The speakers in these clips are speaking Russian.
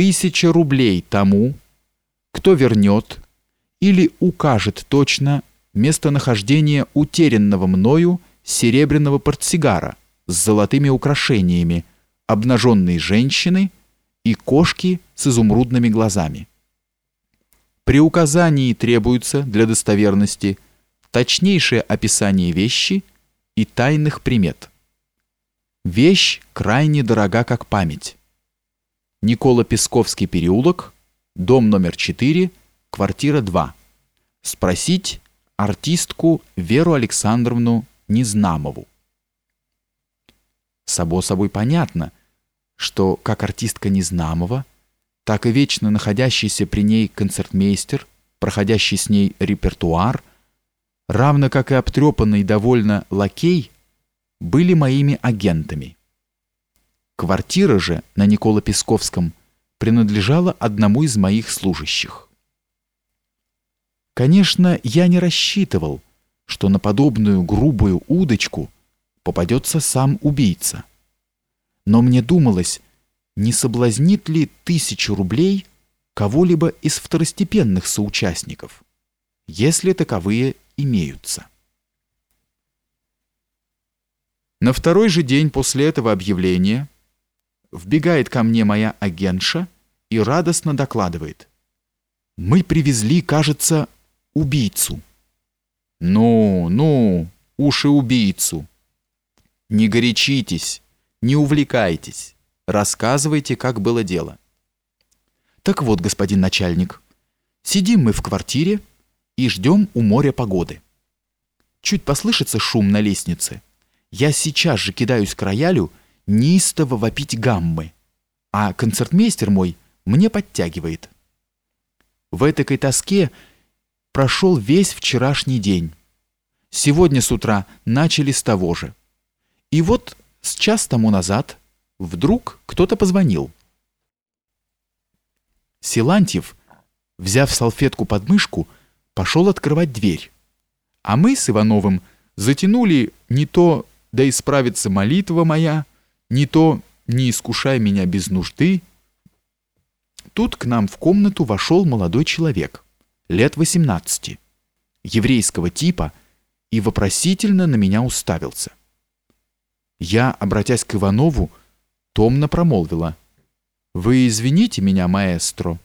Тысяча рублей тому, кто вернет или укажет точно местонахождение утерянного мною серебряного портсигара с золотыми украшениями, обнаженной женщины и кошки с изумрудными глазами. При указании требуется для достоверности точнейшее описание вещи и тайных примет. Вещь крайне дорога как память. Никола Песковский переулок, дом номер 4, квартира 2. Спросить артистку Веру Александровну Незнамову. Само собой понятно, что как артистка Незнамова, так и вечно находящийся при ней концертмейстер, проходящий с ней репертуар, равно как и обтрепанный довольно лакей, были моими агентами. Квартира же на Никола Песковском принадлежала одному из моих служащих. Конечно, я не рассчитывал, что на подобную грубую удочку попадется сам убийца. Но мне думалось, не соблазнит ли тысячу рублей кого-либо из второстепенных соучастников, если таковые имеются. На второй же день после этого объявления вбегает ко мне моя агентша и радостно докладывает. Мы привезли, кажется, убийцу. Ну, ну, уши убийцу. Не горячитесь, не увлекайтесь. Рассказывайте, как было дело. Так вот, господин начальник, сидим мы в квартире и ждем у моря погоды. Чуть послышится шум на лестнице. Я сейчас же кидаюсь к роялю неистово вопить гаммы, а концертмейстер мой мне подтягивает. В этой тоске прошел весь вчерашний день. Сегодня с утра начали с того же. И вот с час тому назад вдруг кто-то позвонил. Силантьев, взяв салфетку под мышку, пошел открывать дверь. А мы с Ивановым затянули не то да исправится молитва моя, не то не искушай меня без нужды. Тут к нам в комнату вошел молодой человек, лет 18, еврейского типа, и вопросительно на меня уставился. Я, обратясь к Иванову, томно промолвила. «Вы извините меня, маэстро».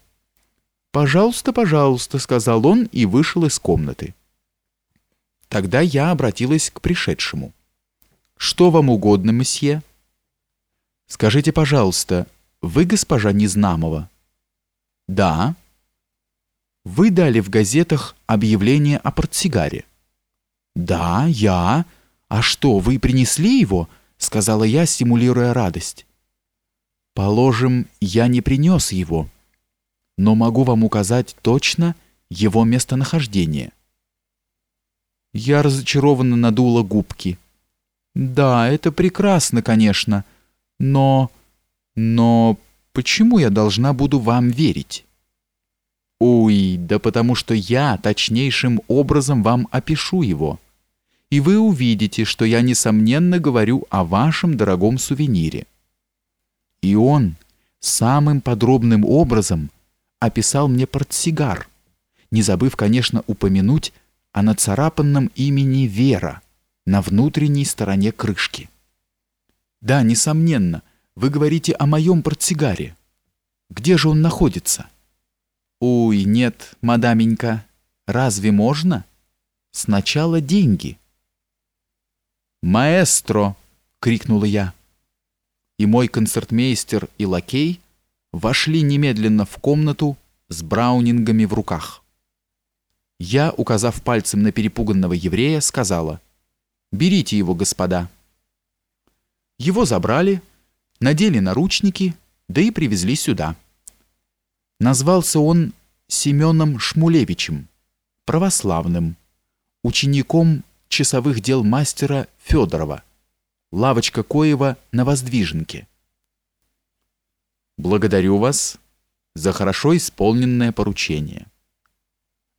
«Пожалуйста, пожалуйста», — сказал он и вышел из комнаты. Тогда я обратилась к пришедшему. «Что вам угодно, месье?» Скажите, пожалуйста, вы госпожа Незнамова? Да. Вы дали в газетах объявление о портсигаре? Да, я. А что, вы принесли его? Сказала я, стимулируя радость. Положим, я не принес его, но могу вам указать точно его местонахождение. Я разочарованно надула губки. Да, это прекрасно, конечно, но... Но почему я должна буду вам верить? Ой, да потому что я точнейшим образом вам опишу его. И вы увидите, что я несомненно говорю о вашем дорогом сувенире. И он самым подробным образом описал мне портсигар, не забыв, конечно, упомянуть о нацарапанном имени Вера на внутренней стороне крышки. Да, несомненно, вы говорите о моем портсигаре. Где же он находится? Ой, нет, мадаменька, разве можно? Сначала деньги. Маэстро, крикнула я. И мой концертмейстер и лакей вошли немедленно в комнату с браунингами в руках. Я, указав пальцем на перепуганного еврея, сказала: "Берите его, господа". Его забрали, надели наручники, да и привезли сюда. Назвался он Семеном Шмулевичем, православным, учеником часовых дел мастера Федорова, лавочка Коева на Воздвиженке. Благодарю вас за хорошо исполненное поручение.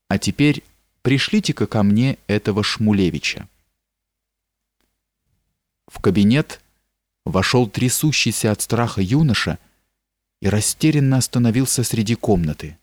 А теперь пришлите-ка ко мне этого Шмулевича. В кабинет вошел трясущийся от страха юноша и растерянно остановился среди комнаты.